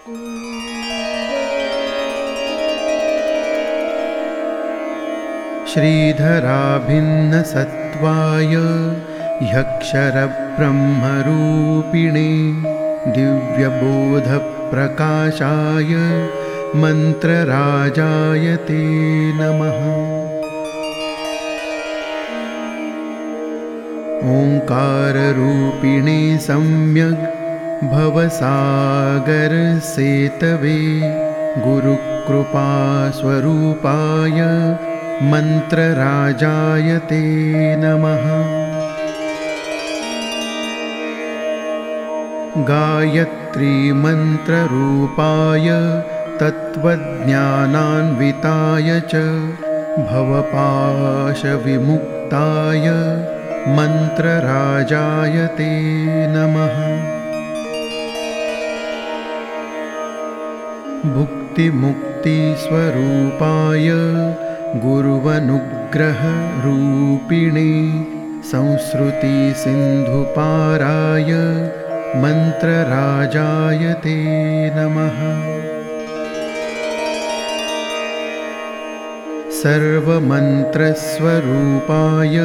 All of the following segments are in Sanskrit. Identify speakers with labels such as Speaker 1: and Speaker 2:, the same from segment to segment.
Speaker 1: श्रीधराभिन्नसत्त्वाय ह्यक्षरब्रह्मरूपिणे दिव्यबोधप्रकाशाय मन्त्रराजाय ते नमः। ओङ्काररूपिणे सम्यग् भवसागरसेतवे गुरुकृपास्वरूपाय मन्त्रराजाय ते नमः। गायत्रीमन्त्ररूपाय तत्त्वज्ञानान्विताय च भवपाशविमुक्ताय मन्त्रराजाय ते नमः भुक्तिमुक्तिस्वरूपाय गुरुवनुग्रहरूपिणे संसृतिसिन्धुपाराय मन्त्रराजाय ते नमः। सर्वमन्त्रस्वरूपाय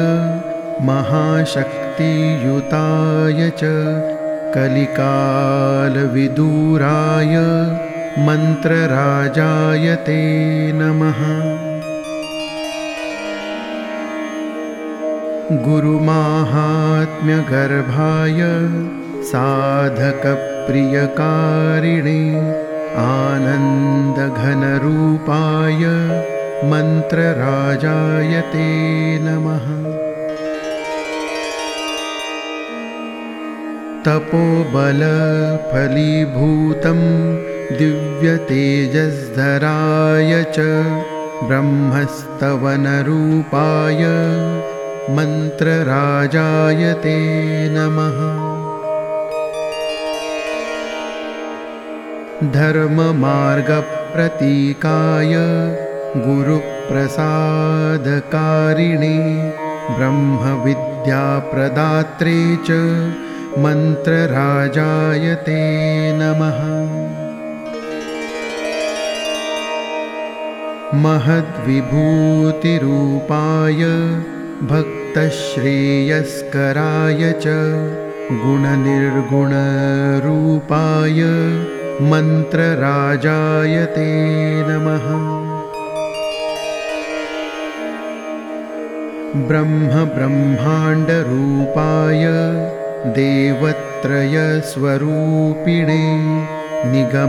Speaker 1: महाशक्तियुताय च कलिकालविदूराय मन्त्रराजाय ते नमः। गुरुमाहात्म्यगर्भाय साधकप्रियकारिणे आनन्दघनरूपाय मन्त्रराजाय ते नमः। तपोबलफलीभूतं दिव्यतेजस्धराय च ब्रह्मस्तवनरूपाय मन्त्रराजाय ते नमः। धर्ममार्गप्रतीकाय गुरुप्रसादकारिणे ब्रह्मविद्याप्रदात्रे च मन्त्रराजाय ते नमः महद्विभूतिरूपाय भक्तश्रेयस्कराय च गुणनिर्गुणरूपाय मन्त्रराजाय ते नमः। ब्रह्मब्रह्माण्डरूपाय देवत्रयस्वरूपिणे निगमागमसाराय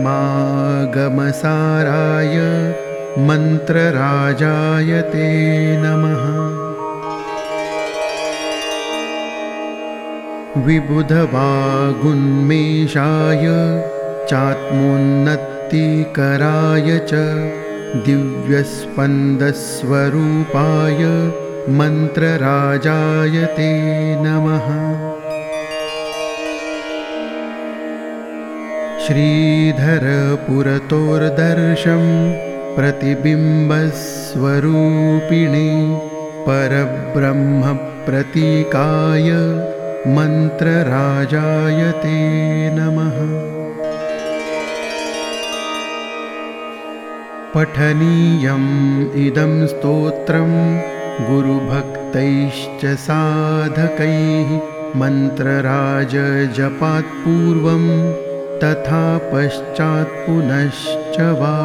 Speaker 1: मन्त्रराजाय ते नमः। विबुधवागुन्मेषाय चात्मोन्नतिकराय च दिव्यस्पन्दस्वरूपाय मन्त्रराजाय ते नमः। श्रीधरपुरतोर्दर्शं प्रतिबिम्बस्वरूपिणे परब्रह्मप्रतीकाय मन्त्रराजाय ते नमः। पठनीयम् इदं स्तोत्रं गुरुभक्तैश्च साधकैः मन्त्रराजजपात्पूर्वं तथा पश्चात् पुनश्च वा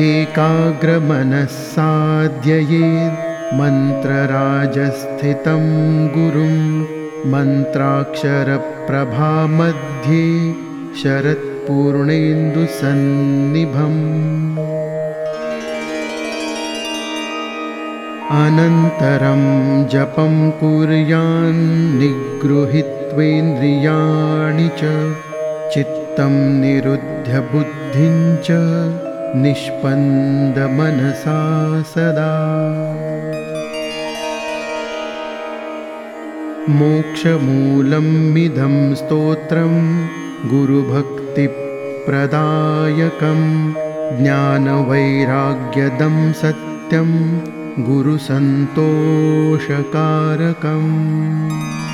Speaker 1: एकाग्रमनः साध्ययेत् मन्त्रराजस्थितं गुरुं मन्त्राक्षरप्रभामध्ये शरत्पूर्णेन्दुसन्निभम्। अनन्तरं जपं कुर्यान्निगृहीत्वेन्द्रियाणि च चित्तं निरुध्य बुद्धिं च निष्पन्दमनसा सदा। मोक्षमूलमिदं स्तोत्रं गुरुभक्तिप्रदायकं ज्ञानवैराग्यदं सत्यं गुरुसन्तोषकारकम्